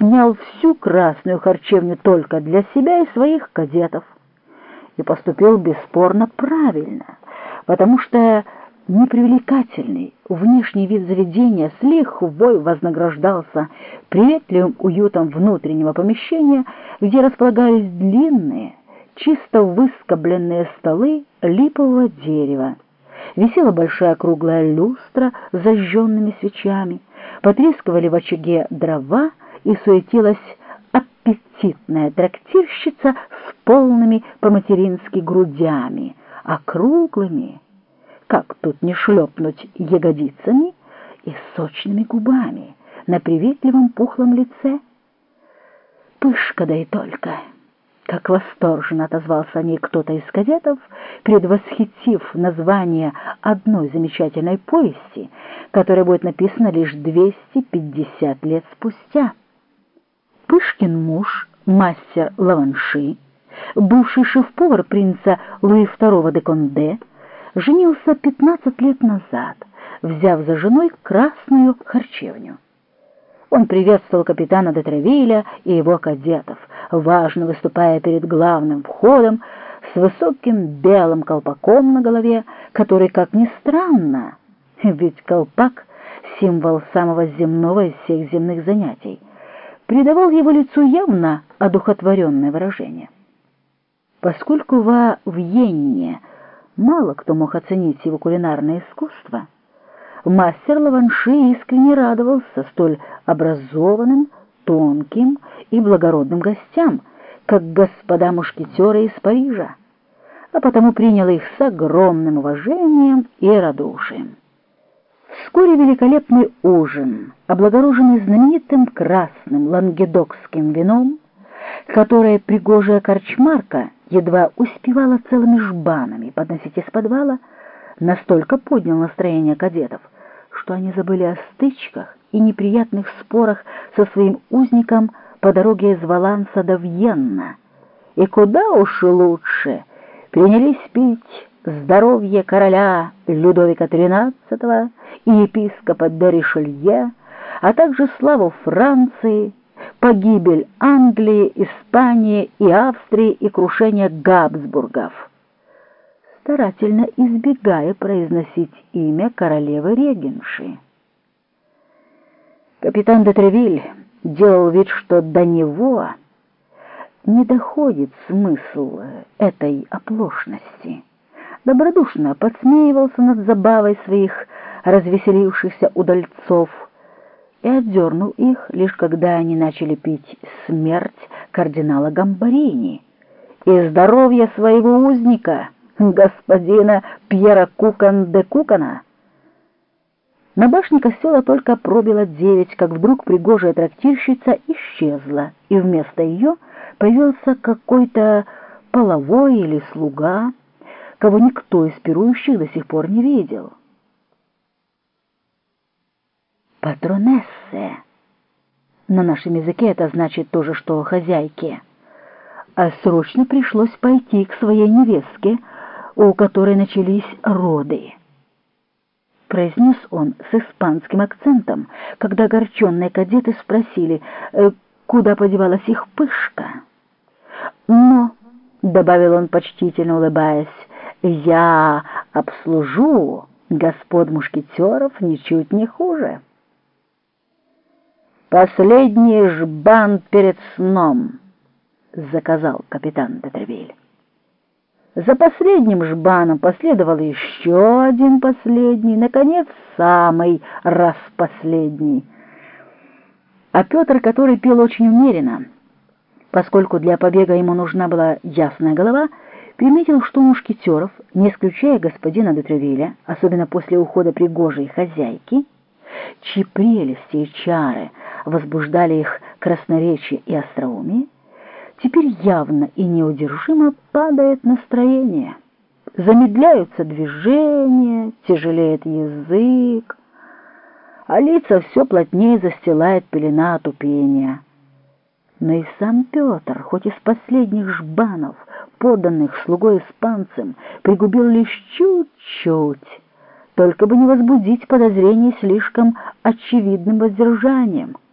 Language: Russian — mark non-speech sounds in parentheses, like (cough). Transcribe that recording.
снял всю красную харчевню только для себя и своих кадетов. И поступил бесспорно правильно, потому что непривлекательный внешний вид заведения с лихвой вознаграждался приветливым уютом внутреннего помещения, где располагались длинные, чисто выскобленные столы липового дерева. Висела большая круглая люстра с зажженными свечами, потрескивали в очаге дрова и суетилась аппетитная трактирщица с полными по-матерински грудями, округлыми, как тут не шлепнуть ягодицами и сочными губами на приветливом пухлом лице. Пышка да и только! Как восторженно отозвался о ней кто-то из кадетов, предвосхитив название одной замечательной повести, которая будет написана лишь 250 лет спустя. Пышкин муж, мастер Лаванши, бывший шеф-повар принца Луи II де Конде, женился 15 лет назад, взяв за женой красную харчевню. Он приветствовал капитана Детревиля и его кадетов, важно выступая перед главным входом с высоким белым колпаком на голове, который, как ни странно, (laughs) ведь колпак — символ самого земного из всех земных занятий, придавал его лицу явно одухотворенное выражение. Поскольку во Вьенне мало кто мог оценить его кулинарное искусство, мастер Лаванши искренне радовался столь образованным, тонким и благородным гостям, как господа мушкетеры из Парижа, а потому принял их с огромным уважением и радушием. Вскоре великолепный ужин, облагороженный знаменитым красным лангедокским вином, которое пригожая корчмарка едва успевала целыми жбанами подносить из подвала, настолько поднял настроение кадетов, что они забыли о стычках и неприятных спорах со своим узником по дороге из Валанса до Вьенна. И куда уж лучше принялись пить здоровье короля Людовика XIII и епископа Деришелье, а также славу Франции, погибель Англии, Испании и Австрии и крушение Габсбургов, старательно избегая произносить имя королевы-регенши. Капитан де Тревиль делал вид, что до него не доходит смысл этой оплошности. Добродушно подсмеивался над забавой своих развеселившихся удальцов и отдернул их, лишь когда они начали пить смерть кардинала Гамбарини и здоровье своего узника, господина Пьера Кукан де Кукана. На башне костела только пробило девять, как вдруг пригожая трактирщица исчезла, и вместо ее появился какой-то половой или слуга, кого никто из пирующих до сих пор не видел. «Патронессе» на нашем языке это значит то же, что «хозяйки», а срочно пришлось пойти к своей невестке, у которой начались роды произнес он с испанским акцентом, когда огорченные кадеты спросили, э, куда подевалась их пышка. «Но», — добавил он, почтительно улыбаясь, — «я обслужу господ мушкетеров ничуть не хуже». «Последний жбан перед сном», — заказал капитан Детревиль. За последним жбаном последовал еще один последний, наконец, самый раз последний. А Петр, который пил очень умеренно, поскольку для побега ему нужна была ясная голова, приметил, что мушкетеров, не исключая господина Детревиля, особенно после ухода пригожей хозяйки, чьи прелести и чары возбуждали их красноречие и остроумие, Теперь явно и неудержимо падает настроение. Замедляются движения, тяжелеет язык, а лица все плотнее застилает пелена отупения. Но и сам Петр, хоть из последних жбанов, поданных слугой испанцам, пригубил лишь чуть-чуть, только бы не возбудить подозрений слишком очевидным воздержанием —